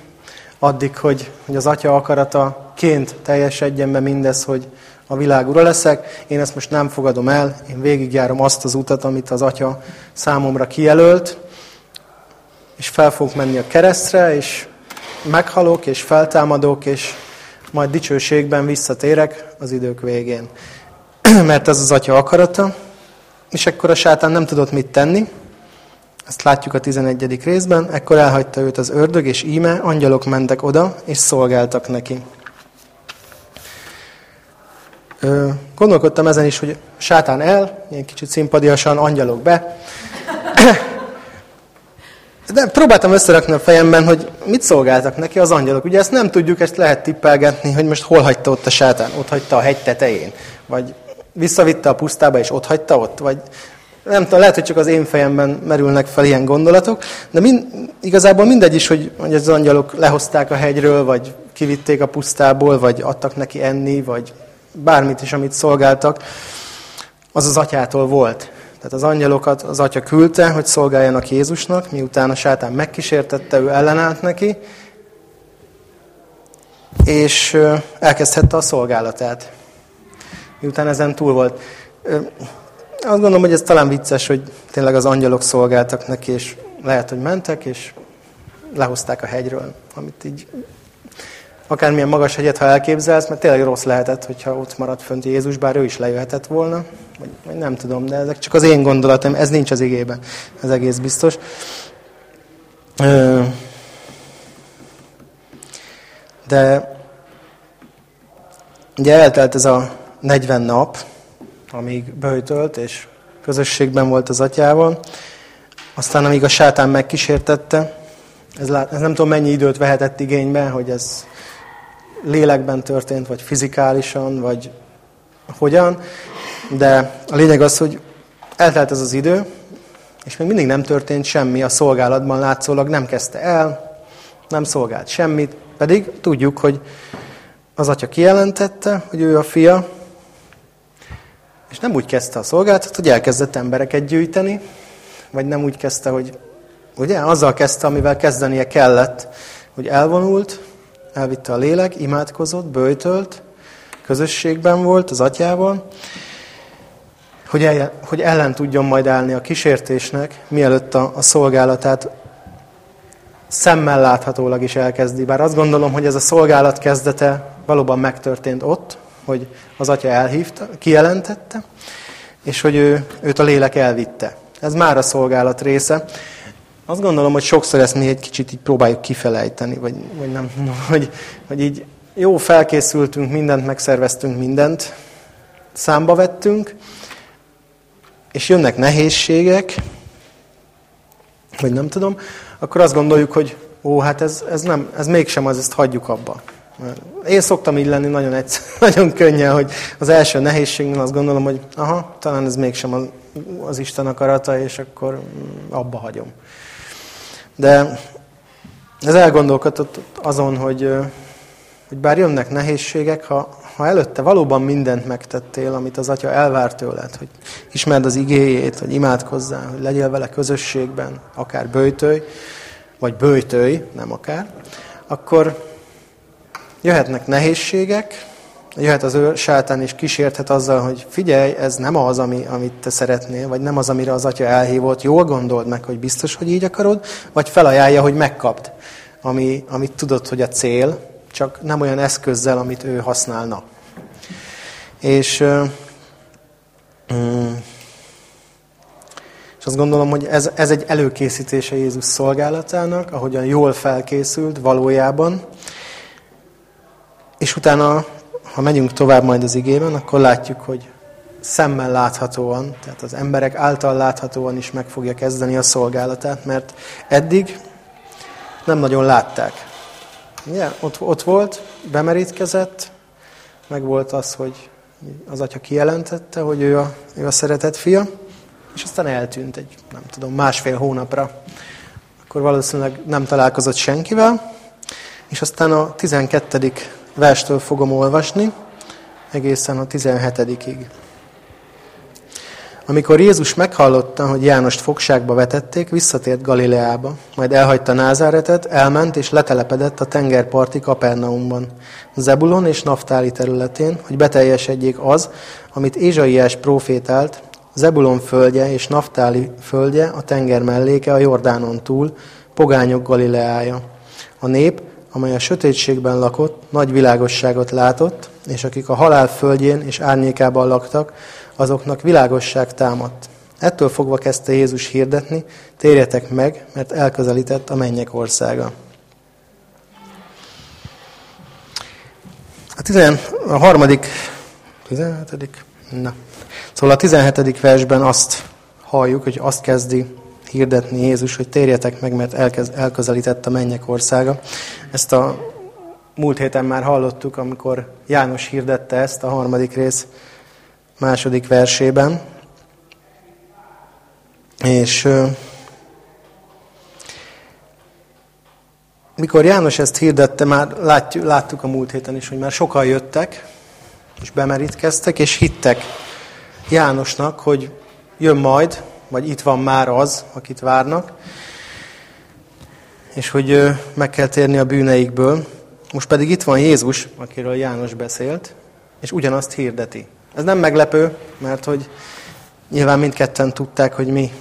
addig, hogy, hogy az Atya akarata ként teljesedjen be mindez, hogy a világ ura leszek. Én ezt most nem fogadom el, én végigjárom azt az utat, amit az Atya számomra kijelölt, és fel fogok menni a keresztre, és meghalok, és feltámadok, és majd dicsőségben visszatérek az idők végén. Mert ez az Atya akarata, és akkor a sátán nem tudott mit tenni, ezt látjuk a 11. részben. Ekkor elhagyta őt az ördög, és íme angyalok mentek oda, és szolgáltak neki. Ö, gondolkodtam ezen is, hogy sátán el, ilyen kicsit szimpadiasan, angyalok be. De próbáltam összerakni a fejemben, hogy mit szolgáltak neki az angyalok. Ugye ezt nem tudjuk, ezt lehet tippelgetni, hogy most hol hagyta ott a sátán. Ott hagyta a hegy tetején. Vagy visszavitte a pusztába, és ott hagyta ott. Vagy nem tudom, lehet, hogy csak az én fejemben merülnek fel ilyen gondolatok, de mind, igazából mindegy is, hogy, hogy az angyalok lehozták a hegyről, vagy kivitték a pusztából, vagy adtak neki enni, vagy bármit is, amit szolgáltak, az az atyától volt. Tehát az angyalokat az atya küldte, hogy szolgáljanak Jézusnak, miután a sátán megkísértette, ő ellenállt neki, és elkezdhette a szolgálatát. Miután ezen túl volt. Azt gondolom, hogy ez talán vicces, hogy tényleg az angyalok szolgáltak neki, és lehet, hogy mentek, és lehozták a hegyről, amit így akármilyen magas hegyet, ha elképzelsz, mert tényleg rossz lehetett, hogyha ott maradt fönt Jézus, bár ő is lejöhetett volna, vagy, vagy nem tudom, de ezek csak az én gondolatom, ez nincs az igében, ez egész biztos. De ugye eltelt ez a 40 nap, amíg böjtölt, és közösségben volt az atyával. Aztán, amíg a sátán megkísértette, ez, lát, ez nem tudom mennyi időt vehetett igénybe, hogy ez lélekben történt, vagy fizikálisan, vagy hogyan, de a lényeg az, hogy eltelt ez az idő, és még mindig nem történt semmi a szolgálatban látszólag, nem kezdte el, nem szolgált semmit, pedig tudjuk, hogy az atya kijelentette, hogy ő a fia, és nem úgy kezdte a szolgálatot, hogy elkezdett embereket gyűjteni, vagy nem úgy kezdte, hogy ugye, azzal kezdte, amivel kezdenie kellett, hogy elvonult, elvitte a lélek, imádkozott, bőjtölt, közösségben volt az atyával, hogy, el, hogy ellen tudjon majd állni a kísértésnek, mielőtt a, a szolgálatát szemmel láthatólag is elkezdi. Bár azt gondolom, hogy ez a szolgálat kezdete valóban megtörtént ott, hogy az atya elhívta, kijelentette, és hogy ő, őt a lélek elvitte. Ez már a szolgálat része. Azt gondolom, hogy sokszor ezt mi egy kicsit így próbáljuk kifelejteni, vagy, vagy nem, hogy, hogy így jó, felkészültünk, mindent megszerveztünk, mindent számba vettünk, és jönnek nehézségek, vagy nem tudom, akkor azt gondoljuk, hogy ó, hát ez, ez, nem, ez mégsem az, ezt hagyjuk abba. Én szoktam így lenni nagyon, egyszer, nagyon könnyen, hogy az első nehézségnél azt gondolom, hogy aha, talán ez mégsem az, az Isten akarata, és akkor abba hagyom. De ez elgondolkodott azon, hogy, hogy bár jönnek nehézségek, ha, ha előtte valóban mindent megtettél, amit az Atya elvár tőled, hogy ismerd az igéjét, hogy imádkozzál, hogy legyél vele közösségben, akár bőjtőj, vagy bőjtőj, nem akár, akkor jöhetnek nehézségek, jöhet az ő sátán és kísérthet azzal, hogy figyelj, ez nem az, ami, amit te szeretnél, vagy nem az, amire az atya elhívott, jól gondold meg, hogy biztos, hogy így akarod, vagy felajánlja, hogy megkapd, ami, amit tudod, hogy a cél, csak nem olyan eszközzel, amit ő használna. És, mm, és azt gondolom, hogy ez, ez egy előkészítése Jézus szolgálatának, ahogyan jól felkészült valójában, és utána, ha megyünk tovább majd az igében, akkor látjuk, hogy szemmel láthatóan, tehát az emberek által láthatóan is meg fogja kezdeni a szolgálatát, mert eddig nem nagyon látták. Ugye? Ott, ott volt, bemerítkezett, meg volt az, hogy az atya kijelentette, hogy ő a, ő a szeretett fia, és aztán eltűnt egy, nem tudom, másfél hónapra. Akkor valószínűleg nem találkozott senkivel, és aztán a 12. verstől fogom olvasni, egészen a 17-ig. Amikor Jézus meghallotta, hogy Jánost fogságba vetették, visszatért Galileába, majd elhagyta Názáretet, elment és letelepedett a tengerparti Kapernaumban, Zebulon és Naftáli területén, hogy beteljesedjék az, amit Ézsaiás profétált, Zebulon földje és Naftáli földje, a tenger melléke a Jordánon túl, pogányok Galileája. A nép, amely a sötétségben lakott, nagy világosságot látott, és akik a halál földjén és árnyékában laktak, azoknak világosság támadt. Ettől fogva kezdte Jézus hirdetni, térjetek meg, mert elközelített a mennyek országa. A, tizen, a harmadik, 17. Na. Szóval a 17. versben azt halljuk, hogy azt kezdi hirdetni Jézus, hogy térjetek meg, mert elkez, elközelített a mennyek országa. Ezt a múlt héten már hallottuk, amikor János hirdette ezt, a harmadik rész második versében. És mikor János ezt hirdette, már látjuk, láttuk a múlt héten is, hogy már sokan jöttek, és bemerítkeztek, és hittek Jánosnak, hogy jön majd, vagy itt van már az, akit várnak, és hogy meg kell térni a bűneikből. Most pedig itt van Jézus, akiről János beszélt, és ugyanazt hirdeti. Ez nem meglepő, mert hogy nyilván mindketten tudták, hogy mi,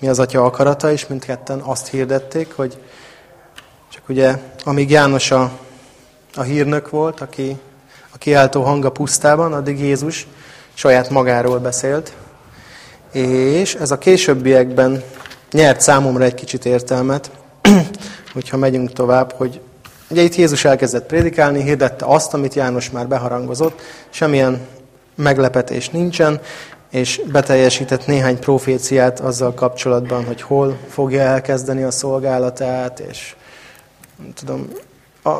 mi az Atya akarata, és mindketten azt hirdették, hogy csak ugye, amíg János a, a hírnök volt, aki a kiáltó hang a pusztában, addig Jézus saját magáról beszélt, és ez a későbbiekben nyert számomra egy kicsit értelmet, hogyha megyünk tovább, hogy ugye itt Jézus elkezdett prédikálni, hirdette azt, amit János már beharangozott, semmilyen meglepetés nincsen, és beteljesített néhány proféciát azzal kapcsolatban, hogy hol fogja elkezdeni a szolgálatát, és nem tudom, a,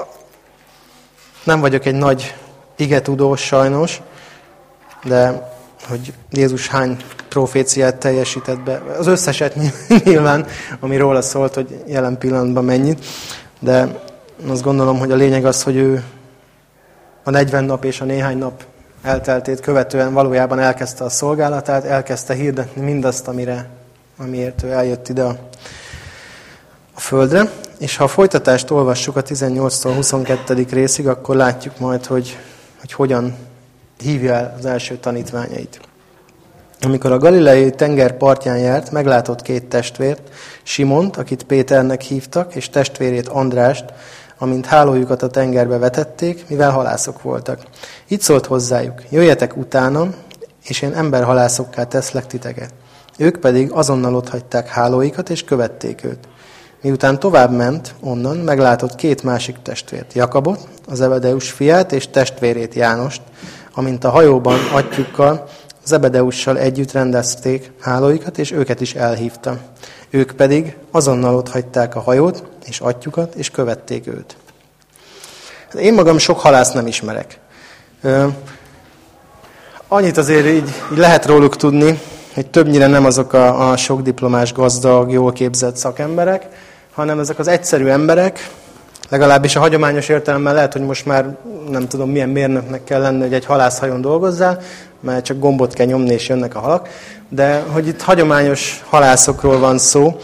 nem vagyok egy nagy igetudós sajnos, de hogy Jézus hány proféciát teljesített be. Az összeset nyilván, ami róla szólt, hogy jelen pillanatban mennyit, de azt gondolom, hogy a lényeg az, hogy ő a 40 nap és a néhány nap elteltét követően valójában elkezdte a szolgálatát, elkezdte hirdetni mindazt, amire, amiért ő eljött ide a, a földre. És ha a folytatást olvassuk a 18-tól 22. részig, akkor látjuk majd, hogy, hogy hogyan hívja el az első tanítványait. Amikor a galileai tenger partján járt, meglátott két testvért, Simont, akit Péternek hívtak, és testvérét Andrást, amint hálójukat a tengerbe vetették, mivel halászok voltak. Így szólt hozzájuk, jöjjetek utánam, és én emberhalászokká teszlek titeket. Ők pedig azonnal ott hagyták hálóikat, és követték őt. Miután tovább ment onnan, meglátott két másik testvért, Jakabot, az Ebedeus fiát, és testvérét Jánost, amint a hajóban atyukkal, Zebedeussal együtt rendezték hálóikat, és őket is elhívta. Ők pedig azonnal ott hagyták a hajót, és atyukat, és követték őt. Én magam sok halász nem ismerek. Annyit azért így, így lehet róluk tudni, hogy többnyire nem azok a, a sok diplomás, gazdag, jól képzett szakemberek, hanem ezek az egyszerű emberek, legalábbis a hagyományos értelemben lehet, hogy most már nem tudom milyen mérnöknek kell lenni, hogy egy halászhajón dolgozzál, mert csak gombot kell nyomni, és jönnek a halak. De hogy itt hagyományos halászokról van szó,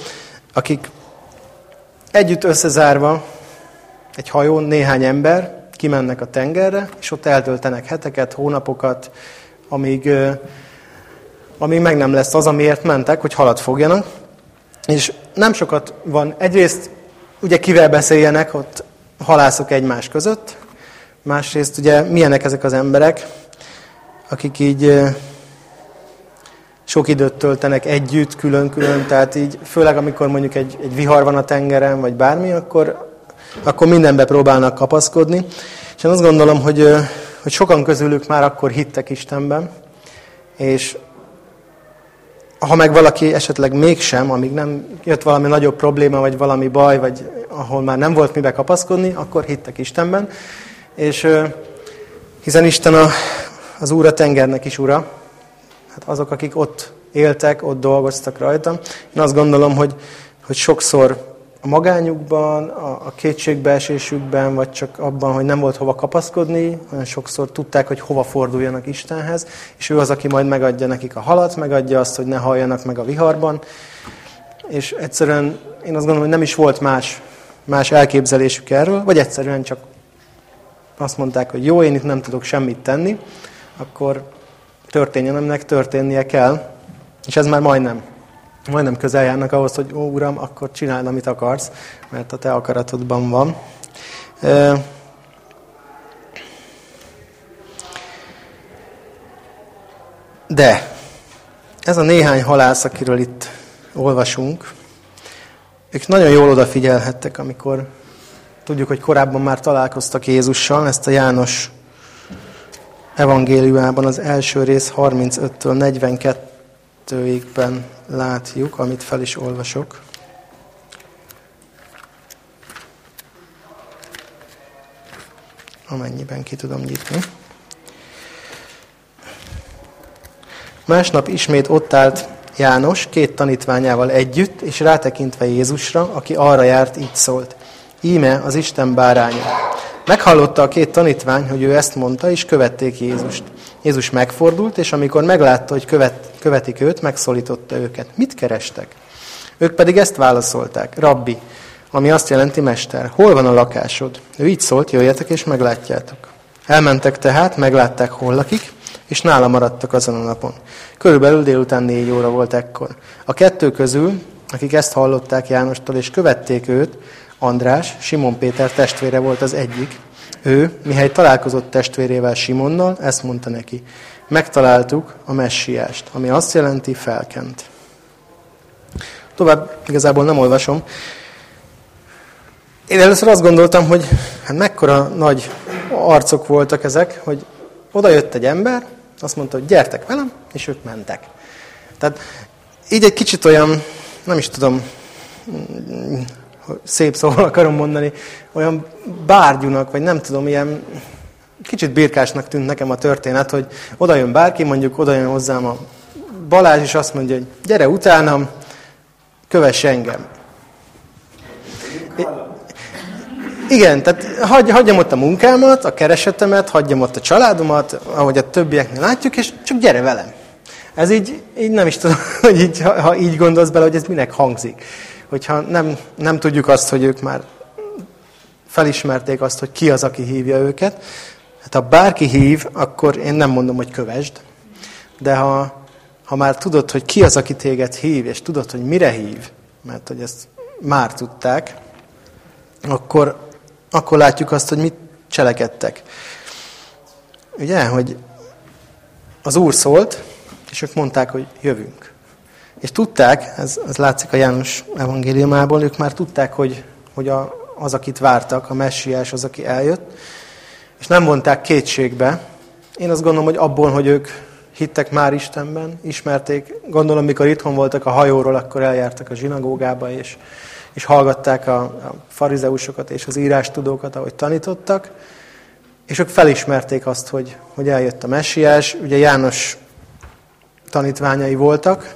akik együtt összezárva egy hajón néhány ember kimennek a tengerre, és ott eltöltenek heteket, hónapokat, amíg, amíg meg nem lesz az, amiért mentek, hogy halat fogjanak. És nem sokat van. Egyrészt ugye kivel beszéljenek, ott halászok egymás között, másrészt ugye milyenek ezek az emberek, akik így sok időt töltenek együtt, külön-külön, tehát így főleg amikor mondjuk egy, egy vihar van a tengeren, vagy bármi, akkor, akkor mindenbe próbálnak kapaszkodni. És én azt gondolom, hogy, hogy sokan közülük már akkor hittek Istenben, és ha meg valaki esetleg mégsem, amíg nem jött valami nagyobb probléma, vagy valami baj, vagy ahol már nem volt mibe kapaszkodni, akkor hittek Istenben. És hiszen Isten a, az Úr a tengernek is ura. Hát azok, akik ott éltek, ott dolgoztak rajta. Én azt gondolom, hogy, hogy sokszor a magányukban, a, a kétségbeesésükben, vagy csak abban, hogy nem volt hova kapaszkodni, olyan sokszor tudták, hogy hova forduljanak Istenhez, és ő az, aki majd megadja nekik a halat, megadja azt, hogy ne halljanak meg a viharban. És egyszerűen én azt gondolom, hogy nem is volt más, más elképzelésük erről, vagy egyszerűen csak azt mondták, hogy jó, én itt nem tudok semmit tenni, akkor történjen, aminek történnie kell, és ez már majdnem majdnem közel járnak ahhoz, hogy ó, Uram, akkor csináld, amit akarsz, mert a te akaratodban van. De ez a néhány halász, akiről itt olvasunk, ők nagyon jól odafigyelhettek, amikor tudjuk, hogy korábban már találkoztak Jézussal, ezt a János evangéliumában az első rész 35-től 42-ig-ben látjuk, amit fel is olvasok. Amennyiben ki tudom nyitni. Másnap ismét ott állt János két tanítványával együtt, és rátekintve Jézusra, aki arra járt, így szólt. Íme az Isten báránya. Meghallotta a két tanítvány, hogy ő ezt mondta, és követték Jézust. Jézus megfordult, és amikor meglátta, hogy követ, követik őt, megszólította őket. Mit kerestek? Ők pedig ezt válaszolták. Rabbi, ami azt jelenti mester. Hol van a lakásod? Ő így szólt, jöjjetek és meglátjátok. Elmentek tehát, meglátták, hol lakik, és nála maradtak azon a napon. Körülbelül délután négy óra volt ekkor. A kettő közül, akik ezt hallották Jánostól, és követték őt, András, Simon Péter testvére volt az egyik. Ő, mihely találkozott testvérével Simonnal, ezt mondta neki. Megtaláltuk a messiást, ami azt jelenti felkent. Tovább igazából nem olvasom. Én először azt gondoltam, hogy hát mekkora nagy arcok voltak ezek, hogy oda jött egy ember, azt mondta, hogy gyertek velem, és ők mentek. Tehát így egy kicsit olyan, nem is tudom, szép szóval akarom mondani, olyan bárgyúnak, vagy nem tudom, ilyen kicsit birkásnak tűnt nekem a történet, hogy oda jön bárki, mondjuk oda jön hozzám a Balázs, és azt mondja, hogy gyere utánam, kövess engem. Igen, tehát hagy, hagyjam ott a munkámat, a keresetemet, hagyjam ott a családomat, ahogy a többieknél látjuk, és csak gyere velem. Ez így, így nem is tudom, hogy így, ha így gondolsz bele, hogy ez minek hangzik hogyha nem, nem tudjuk azt, hogy ők már felismerték azt, hogy ki az, aki hívja őket. Hát ha bárki hív, akkor én nem mondom, hogy kövesd. De ha, ha már tudod, hogy ki az, aki téged hív, és tudod, hogy mire hív, mert hogy ezt már tudták, akkor, akkor látjuk azt, hogy mit cselekedtek. Ugye, hogy az Úr szólt, és ők mondták, hogy jövünk. És tudták, ez, ez látszik a János evangéliumából, ők már tudták, hogy, hogy a, az, akit vártak, a messiás az, aki eljött, és nem vonták kétségbe. Én azt gondolom, hogy abból, hogy ők hittek már Istenben, ismerték, gondolom, mikor itthon voltak a hajóról, akkor eljártak a zsinagógába, és, és hallgatták a, a farizeusokat és az írástudókat, ahogy tanítottak, és ők felismerték azt, hogy, hogy eljött a messiás. Ugye János tanítványai voltak,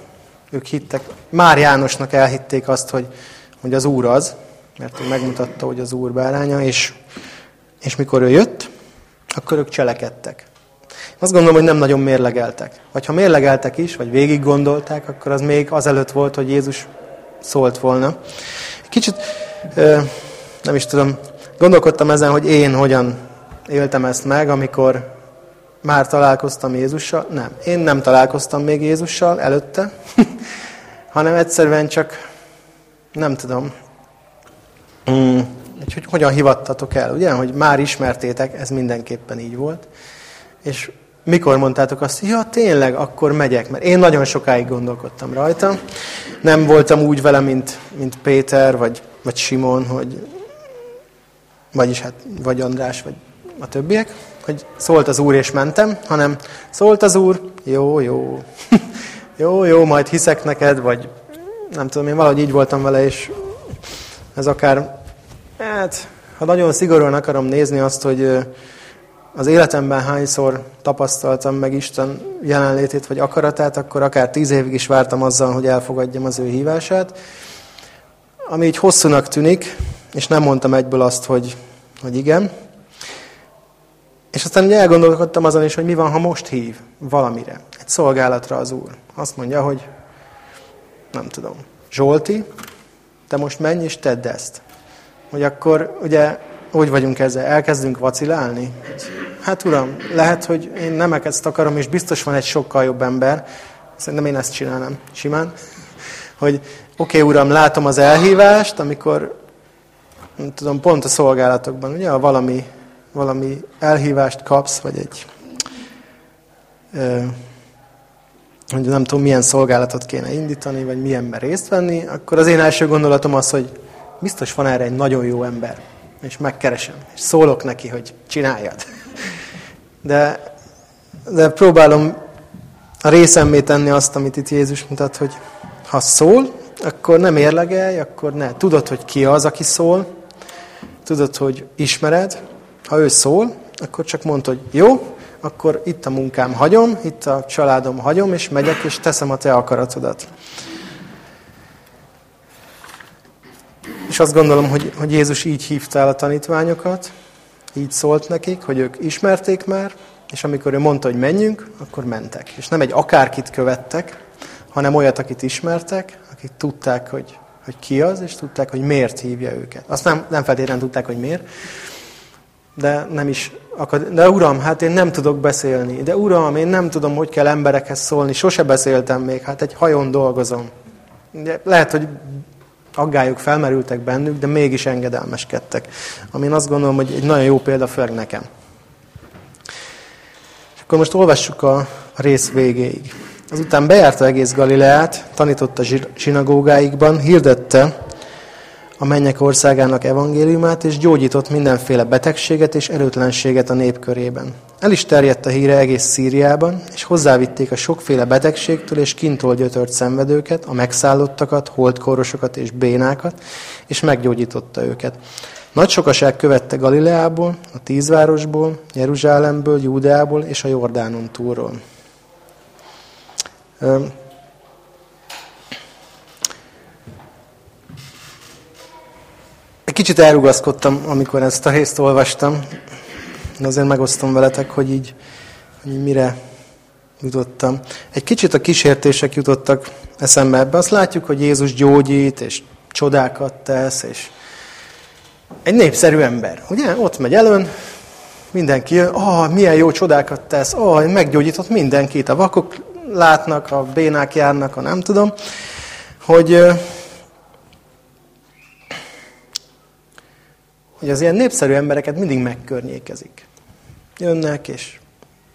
ők hittek, már Jánosnak elhitték azt, hogy, hogy az Úr az, mert ő megmutatta, hogy az Úr báránya, és, és mikor ő jött, akkor ők cselekedtek. Azt gondolom, hogy nem nagyon mérlegeltek. Vagy ha mérlegeltek is, vagy végig gondolták, akkor az még azelőtt volt, hogy Jézus szólt volna. Kicsit, nem is tudom, gondolkodtam ezen, hogy én hogyan éltem ezt meg, amikor már találkoztam Jézussal? Nem. Én nem találkoztam még Jézussal előtte, hanem egyszerűen csak, nem tudom, mm, hogy hogyan hivattatok el, ugye? Hogy már ismertétek, ez mindenképpen így volt. És mikor mondtátok azt, ja, tényleg, akkor megyek, mert én nagyon sokáig gondolkodtam rajta. Nem voltam úgy vele, mint, mint Péter, vagy, vagy Simon, hogy, vagyis hát, vagy András, vagy a többiek hogy szólt az Úr és mentem, hanem szólt az Úr, jó, jó, jó, jó, majd hiszek neked, vagy nem tudom, én valahogy így voltam vele, és ez akár, hát, ha nagyon szigorúan akarom nézni azt, hogy az életemben hányszor tapasztaltam meg Isten jelenlétét vagy akaratát, akkor akár tíz évig is vártam azzal, hogy elfogadjam az ő hívását. Ami így hosszúnak tűnik, és nem mondtam egyből azt, hogy, hogy igen. És aztán ugye elgondolkodtam azon is, hogy mi van, ha most hív valamire, egy szolgálatra az Úr. Azt mondja, hogy nem tudom, Zsolti, te most menj és tedd ezt. Hogy akkor ugye úgy vagyunk ezzel, elkezdünk vacilálni. Hát uram, lehet, hogy én nem ezt akarom, és biztos van egy sokkal jobb ember. Szerintem én ezt csinálnám simán. Hogy oké, okay, uram, látom az elhívást, amikor nem tudom, pont a szolgálatokban, ugye, ha valami, valami elhívást kapsz, vagy egy hogy nem tudom, milyen szolgálatot kéne indítani, vagy milyenben részt venni, akkor az én első gondolatom az, hogy biztos van erre egy nagyon jó ember, és megkeresem, és szólok neki, hogy csináljad. De, de próbálom a részemmé tenni azt, amit itt Jézus mutat, hogy ha szól, akkor nem érlegelj, akkor ne. Tudod, hogy ki az, aki szól, tudod, hogy ismered, ha ő szól, akkor csak mondd, hogy jó, akkor itt a munkám hagyom, itt a családom hagyom, és megyek, és teszem a te akaratodat. És azt gondolom, hogy, hogy Jézus így hívta el a tanítványokat, így szólt nekik, hogy ők ismerték már, és amikor ő mondta, hogy menjünk, akkor mentek. És nem egy akárkit követtek, hanem olyat, akit ismertek, akik tudták, hogy, hogy ki az, és tudták, hogy miért hívja őket. Azt nem, nem feltétlenül tudták, hogy miért, de nem is akad. De uram, hát én nem tudok beszélni. De uram, én nem tudom, hogy kell emberekhez szólni. Sose beszéltem még, hát egy hajón dolgozom. De lehet, hogy aggályok felmerültek bennük, de mégis engedelmeskedtek. Ami én azt gondolom, hogy egy nagyon jó példa, főleg nekem. És akkor most olvassuk a, rész végéig. Azután bejárta egész Galileát, tanította zsinagógáikban, hirdette a mennyek országának evangéliumát, és gyógyított mindenféle betegséget és erőtlenséget a népkörében. El is terjedt a híre egész Szíriában, és hozzávitték a sokféle betegségtől és kintól gyötört szenvedőket, a megszállottakat, holdkorosokat és bénákat, és meggyógyította őket. Nagy sokaság követte Galileából, a tízvárosból, Jeruzsálemből, Júdeából és a Jordánon túlról. Kicsit elrugaszkodtam, amikor ezt a részt olvastam, de azért megosztom veletek, hogy így, hogy mire jutottam. Egy kicsit a kísértések jutottak eszembe ebbe. Azt látjuk, hogy Jézus gyógyít, és csodákat tesz, és egy népszerű ember, ugye? Ott megy elön, mindenki jön, oh, milyen jó csodákat tesz, oh, meggyógyított mindenkit, a vakok látnak, a bénák járnak, a nem tudom, hogy hogy az ilyen népszerű embereket mindig megkörnyékezik. Jönnek, és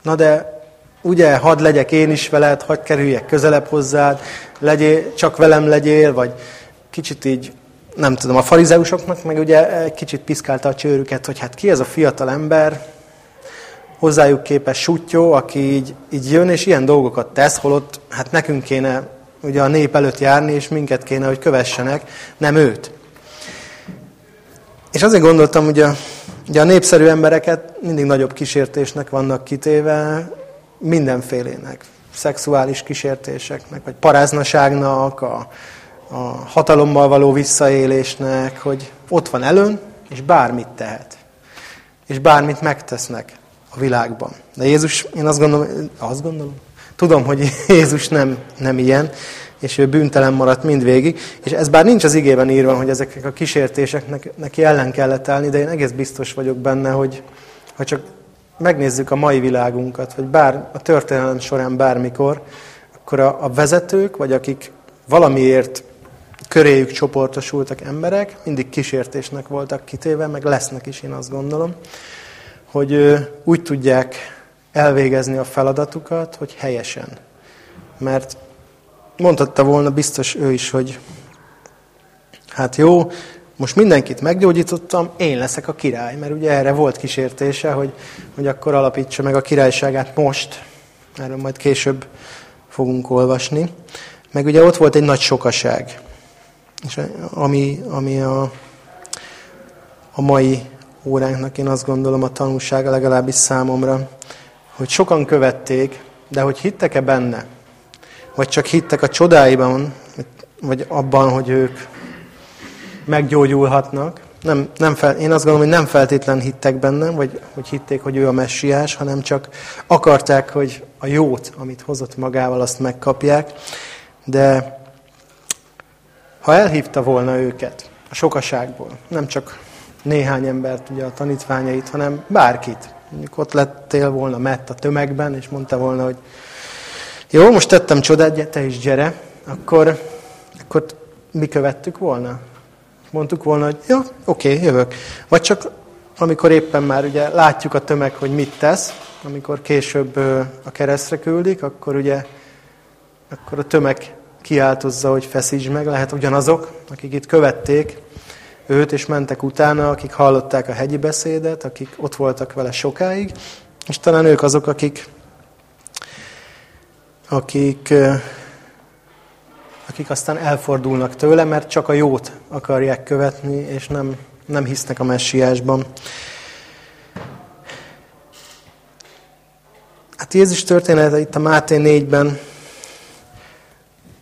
na de ugye, hadd legyek én is veled, hadd kerüljek közelebb hozzád, legyél, csak velem legyél, vagy kicsit így, nem tudom, a farizeusoknak meg ugye kicsit piszkálta a csőrüket, hogy hát ki ez a fiatal ember, hozzájuk képes sutyó, aki így, így jön, és ilyen dolgokat tesz, holott hát nekünk kéne ugye a nép előtt járni, és minket kéne, hogy kövessenek, nem őt. És azért gondoltam, hogy a, ugye a népszerű embereket mindig nagyobb kísértésnek vannak kitéve, mindenfélének, szexuális kísértéseknek, vagy paráznaságnak, a, a hatalommal való visszaélésnek, hogy ott van előn, és bármit tehet. És bármit megtesznek a világban. De Jézus, én azt gondolom, azt gondolom, tudom, hogy Jézus nem, nem ilyen, és ő bűntelen maradt mindvégig, és ez bár nincs az igében írva, hogy ezeknek a kísértéseknek neki ellen kellett állni, de én egész biztos vagyok benne, hogy ha csak megnézzük a mai világunkat, vagy bár a történelem során bármikor, akkor a, a vezetők, vagy akik valamiért köréjük csoportosultak emberek, mindig kísértésnek voltak kitéve, meg lesznek is, én azt gondolom, hogy úgy tudják elvégezni a feladatukat, hogy helyesen. Mert mondhatta volna biztos ő is, hogy hát jó, most mindenkit meggyógyítottam, én leszek a király, mert ugye erre volt kísértése, hogy, hogy akkor alapítsa meg a királyságát most, erről majd később fogunk olvasni. Meg ugye ott volt egy nagy sokaság, és ami, ami a, a mai óránknak én azt gondolom a tanulsága legalábbis számomra, hogy sokan követték, de hogy hittek-e benne, vagy csak hittek a csodáiban, vagy abban, hogy ők meggyógyulhatnak. Nem, nem fel, én azt gondolom, hogy nem feltétlen hittek benne, vagy hogy hitték, hogy ő a messiás, hanem csak akarták, hogy a jót, amit hozott magával, azt megkapják. De ha elhívta volna őket a sokaságból, nem csak néhány embert, ugye a tanítványait, hanem bárkit, mondjuk ott lettél volna Mett a tömegben, és mondta volna, hogy jó, most tettem csodát, te is gyere, akkor, akkor mi követtük volna? Mondtuk volna, hogy jó, oké, jövök. Vagy csak amikor éppen már ugye látjuk a tömeg, hogy mit tesz, amikor később a keresztre küldik, akkor ugye akkor a tömeg kiáltozza, hogy feszíts meg, lehet ugyanazok, akik itt követték őt, és mentek utána, akik hallották a hegyi beszédet, akik ott voltak vele sokáig, és talán ők azok, akik, akik, akik aztán elfordulnak tőle, mert csak a jót akarják követni, és nem, nem hisznek a messiásban. Hát Jézus története itt a Máté 4-ben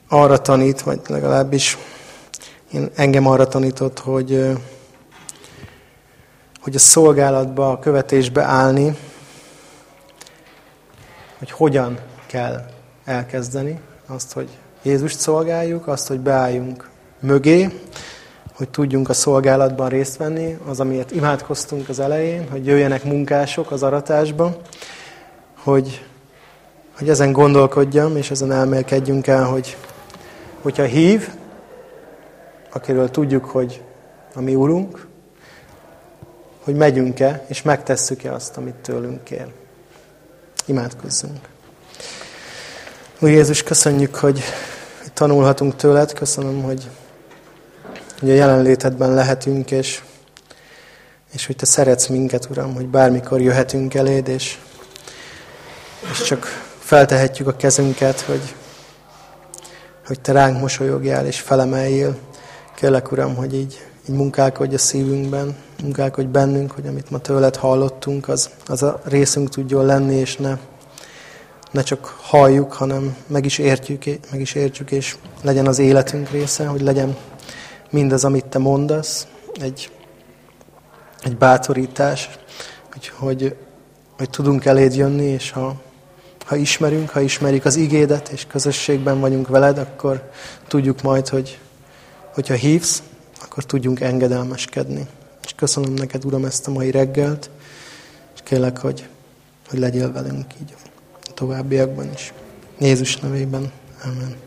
arra tanít, vagy legalábbis én, engem arra tanított, hogy, hogy a szolgálatba, a követésbe állni, hogy hogyan kell elkezdeni azt, hogy Jézust szolgáljuk, azt, hogy beálljunk mögé, hogy tudjunk a szolgálatban részt venni, az, amiért imádkoztunk az elején, hogy jöjjenek munkások az aratásba, hogy, hogy ezen gondolkodjam, és ezen elmélkedjünk el, hogy hogyha hív, akiről tudjuk, hogy a mi Urunk, hogy megyünk-e, és megtesszük-e azt, amit tőlünk kér. Imádkozzunk. Úr Jézus, köszönjük, hogy tanulhatunk tőled, köszönöm, hogy, hogy a jelenlétedben lehetünk, és, és hogy te szeretsz minket, Uram, hogy bármikor jöhetünk eléd, és, és csak feltehetjük a kezünket, hogy, hogy te ránk mosolyogjál és felemeljél. Kérlek, Uram, hogy így, így munkálkodj a szívünkben, munkálkodj bennünk, hogy amit ma tőled hallottunk, az, az a részünk tudjon lenni, és ne, ne csak halljuk, hanem meg is értjük, meg is értjük, és legyen az életünk része, hogy legyen mindaz, amit te mondasz, egy, egy bátorítás, hogy, hogy, hogy tudunk eléd jönni, és ha, ha ismerünk, ha ismerjük az igédet, és közösségben vagyunk veled, akkor tudjuk majd, hogy hogyha hívsz, akkor tudjunk engedelmeskedni. És köszönöm neked, Uram, ezt a mai reggelt, és kérlek, hogy, hogy legyél velünk így továbbiakban is. Jézus nevében. Amen.